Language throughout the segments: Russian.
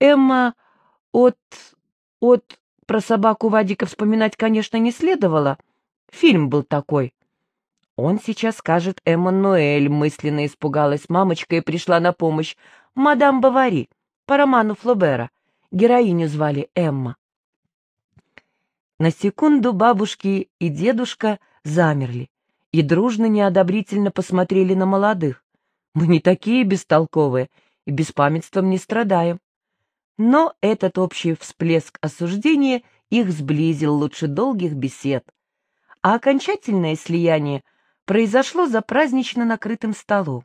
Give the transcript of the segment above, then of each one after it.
Эмма от... от... Про собаку Вадика вспоминать, конечно, не следовало. Фильм был такой. Он сейчас скажет Эммануэль, мысленно испугалась мамочка и пришла на помощь. Мадам Бавари, по роману Флобера. Героиню звали Эмма. На секунду бабушки и дедушка замерли и дружно неодобрительно посмотрели на молодых. Мы не такие бестолковые и беспамятством не страдаем. Но этот общий всплеск осуждения их сблизил лучше долгих бесед. А окончательное слияние произошло за празднично накрытым столом.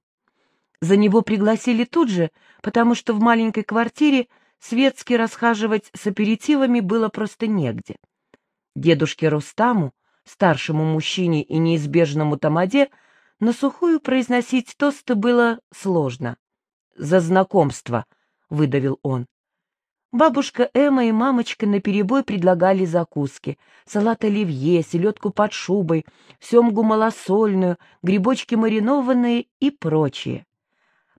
За него пригласили тут же, потому что в маленькой квартире светски расхаживать с аперитивами было просто негде. Дедушке Рустаму, старшему мужчине и неизбежному тамаде, на сухую произносить тосты было сложно. «За знакомство», — выдавил он. Бабушка Эмма и мамочка наперебой предлагали закуски. Салат оливье, селедку под шубой, семгу малосольную, грибочки маринованные и прочее.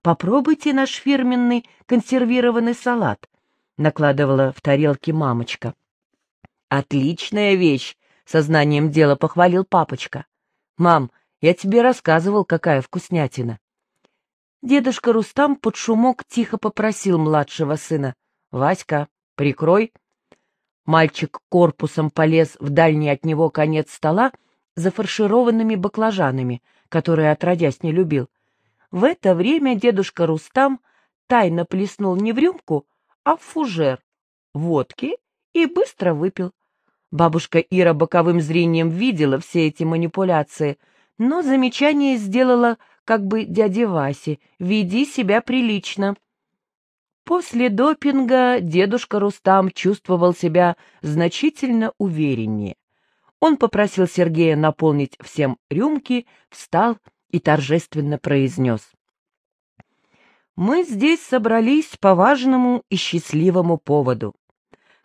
«Попробуйте наш фирменный консервированный салат», — накладывала в тарелки мамочка. «Отличная вещь!» — сознанием дела похвалил папочка. «Мам, я тебе рассказывал, какая вкуснятина». Дедушка Рустам под шумок тихо попросил младшего сына. «Васька, прикрой». Мальчик корпусом полез в дальний от него конец стола за фаршированными баклажанами, которые отродясь не любил. В это время дедушка Рустам тайно плеснул не в рюмку, а в фужер водки и быстро выпил. Бабушка Ира боковым зрением видела все эти манипуляции, но замечание сделала как бы дяде Васе «Веди себя прилично». После допинга дедушка Рустам чувствовал себя значительно увереннее. Он попросил Сергея наполнить всем рюмки, встал и торжественно произнес. «Мы здесь собрались по важному и счастливому поводу.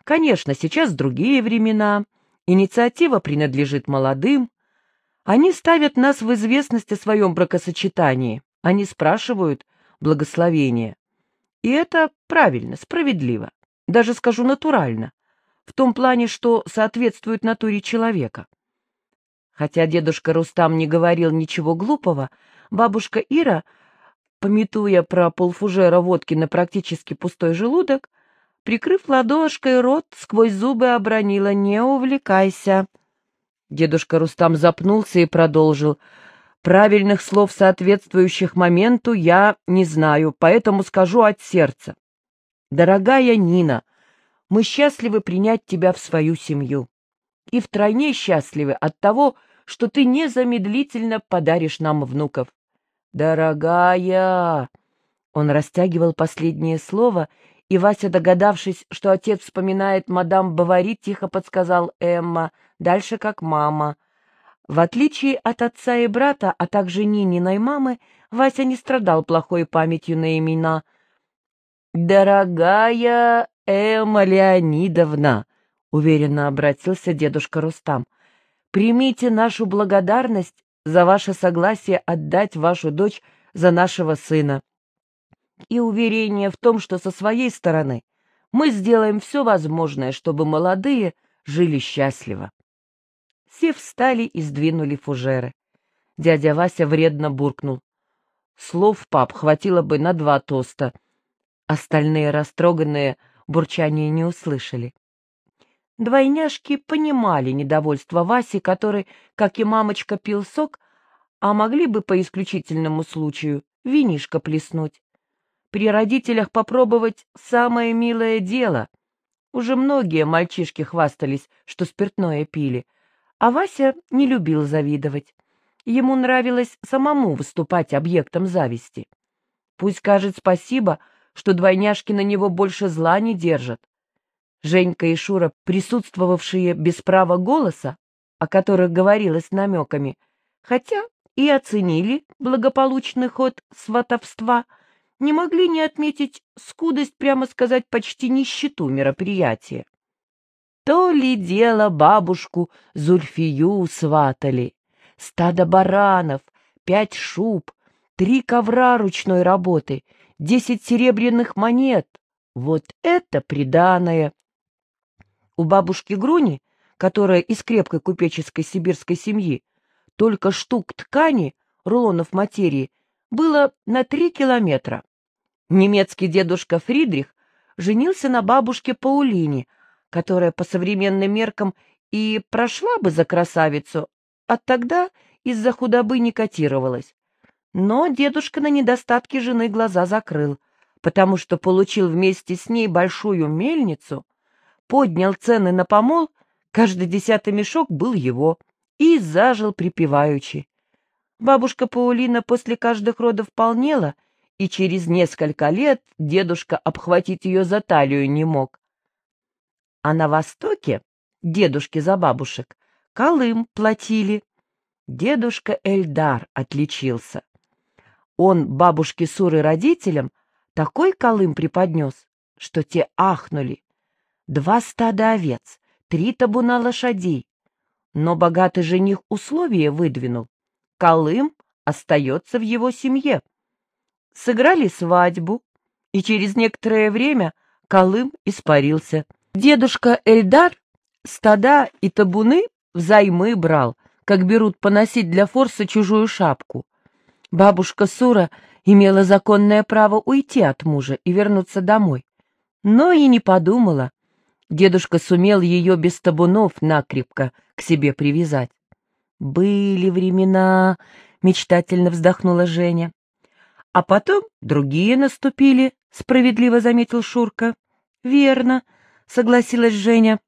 Конечно, сейчас другие времена, инициатива принадлежит молодым. Они ставят нас в известность о своем бракосочетании, они спрашивают благословения. И это правильно, справедливо, даже скажу натурально, в том плане, что соответствует натуре человека. Хотя дедушка Рустам не говорил ничего глупого, бабушка Ира, пометуя про полфужера водки на практически пустой желудок, Прикрыв ладошкой рот, сквозь зубы обронила «Не увлекайся». Дедушка Рустам запнулся и продолжил. «Правильных слов, соответствующих моменту, я не знаю, поэтому скажу от сердца. Дорогая Нина, мы счастливы принять тебя в свою семью. И втройне счастливы от того, что ты незамедлительно подаришь нам внуков. Дорогая!» Он растягивал последнее слово и Вася, догадавшись, что отец вспоминает мадам Бавари, тихо подсказал Эмма, дальше как мама. В отличие от отца и брата, а также Нининой мамы, Вася не страдал плохой памятью на имена. «Дорогая Эмма Леонидовна», — уверенно обратился дедушка Рустам, — «примите нашу благодарность за ваше согласие отдать вашу дочь за нашего сына и уверение в том, что со своей стороны мы сделаем все возможное, чтобы молодые жили счастливо. Все встали и сдвинули фужеры. Дядя Вася вредно буркнул. Слов, пап, хватило бы на два тоста. Остальные растроганные бурчания не услышали. Двойняшки понимали недовольство Васи, который, как и мамочка, пил сок, а могли бы по исключительному случаю винишко плеснуть при родителях попробовать самое милое дело. Уже многие мальчишки хвастались, что спиртное пили, а Вася не любил завидовать. Ему нравилось самому выступать объектом зависти. Пусть скажет спасибо, что двойняшки на него больше зла не держат. Женька и Шура, присутствовавшие без права голоса, о которых говорилось намеками, хотя и оценили благополучный ход сватовства — не могли не отметить скудость, прямо сказать, почти нищету мероприятия. То ли дело бабушку Зульфию сватали. Стадо баранов, пять шуб, три ковра ручной работы, десять серебряных монет. Вот это приданое! У бабушки Груни, которая из крепкой купеческой сибирской семьи, только штук ткани, рулонов материи, было на три километра. Немецкий дедушка Фридрих женился на бабушке Паулине, которая по современным меркам и прошла бы за красавицу, а тогда из-за худобы не котировалась. Но дедушка на недостатки жены глаза закрыл, потому что получил вместе с ней большую мельницу, поднял цены на помол, каждый десятый мешок был его, и зажил припеваючи. Бабушка Паулина после каждых родов полнела, и через несколько лет дедушка обхватить ее за талию не мог. А на Востоке дедушки за бабушек Колым платили. Дедушка Эльдар отличился. Он бабушке Суры родителям такой колым преподнес, что те ахнули. Два стада овец, три табуна лошадей. Но богатый жених условия выдвинул. Колым остается в его семье. Сыграли свадьбу, и через некоторое время Колым испарился. Дедушка Эльдар стада и табуны взаймы брал, как берут поносить для форса чужую шапку. Бабушка Сура имела законное право уйти от мужа и вернуться домой, но и не подумала. Дедушка сумел ее без табунов накрепко к себе привязать. «Были времена», — мечтательно вздохнула Женя. «А потом другие наступили», — справедливо заметил Шурка. «Верно», — согласилась Женя.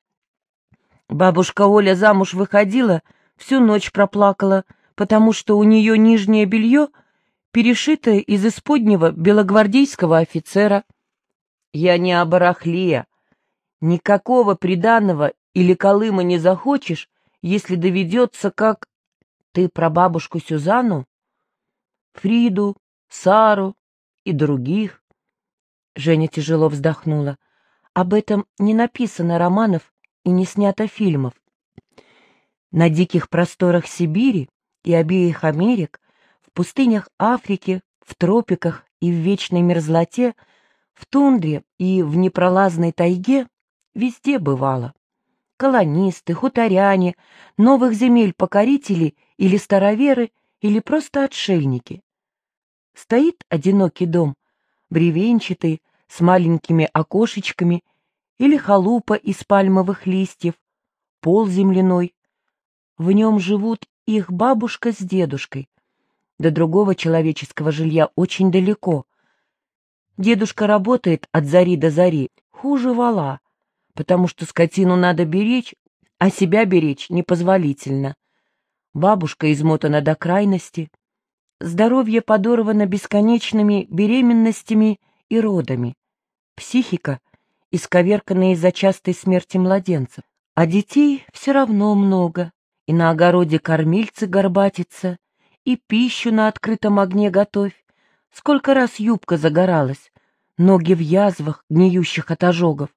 Бабушка Оля замуж выходила, всю ночь проплакала, потому что у нее нижнее белье перешитое из исподнего белогвардейского офицера. Я не о барахле. Никакого приданого или колыма не захочешь, если доведется как... Ты про бабушку Сюзанну? Фриду, Сару и других. Женя тяжело вздохнула. Об этом не написано романов и не снято фильмов. На диких просторах Сибири и обеих Америк, в пустынях Африки, в тропиках и в вечной мерзлоте, в тундре и в непролазной тайге везде бывало. Колонисты, хуторяне, новых земель покорители или староверы, или просто отшельники. Стоит одинокий дом, бревенчатый, с маленькими окошечками или халупа из пальмовых листьев, пол земляной. В нем живут их бабушка с дедушкой. До другого человеческого жилья очень далеко. Дедушка работает от зари до зари, хуже вала, потому что скотину надо беречь, а себя беречь непозволительно. Бабушка измотана до крайности. Здоровье подорвано бесконечными беременностями и родами. Психика — исковерканные из-за частой смерти младенцев. А детей все равно много, и на огороде кормильцы горбатятся, и пищу на открытом огне готовь. Сколько раз юбка загоралась, ноги в язвах, гниющих от ожогов.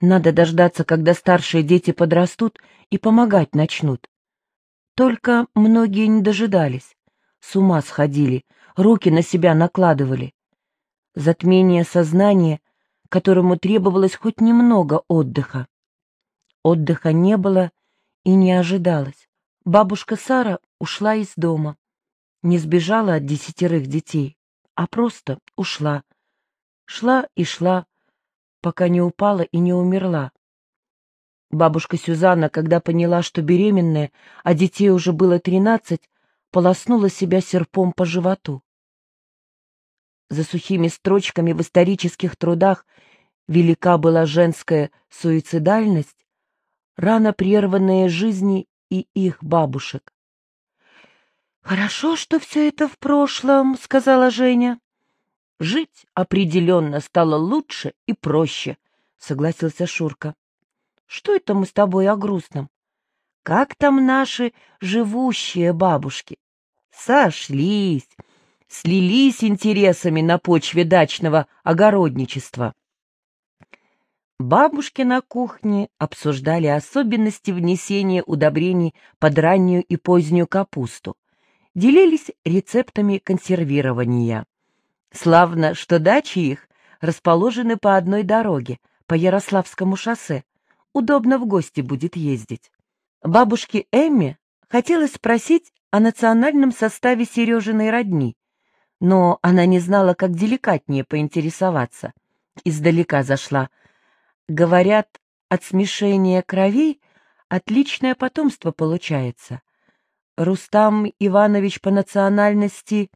Надо дождаться, когда старшие дети подрастут и помогать начнут. Только многие не дожидались, с ума сходили, руки на себя накладывали. Затмение сознания которому требовалось хоть немного отдыха. Отдыха не было и не ожидалось. Бабушка Сара ушла из дома. Не сбежала от десятерых детей, а просто ушла. Шла и шла, пока не упала и не умерла. Бабушка Сюзанна, когда поняла, что беременная, а детей уже было тринадцать, полоснула себя серпом по животу. За сухими строчками в исторических трудах велика была женская суицидальность, рано прерванные жизни и их бабушек. «Хорошо, что все это в прошлом», — сказала Женя. «Жить определенно стало лучше и проще», — согласился Шурка. «Что это мы с тобой о грустном? Как там наши живущие бабушки? Сошлись, слились интересами на почве дачного огородничества. Бабушки на кухне обсуждали особенности внесения удобрений под раннюю и позднюю капусту, делились рецептами консервирования. Славно, что дачи их расположены по одной дороге, по Ярославскому шоссе. Удобно в гости будет ездить. Бабушке Эмме хотелось спросить о национальном составе Сережиной родни, но она не знала, как деликатнее поинтересоваться. Издалека зашла. Говорят, от смешения кровей отличное потомство получается. Рустам Иванович по национальности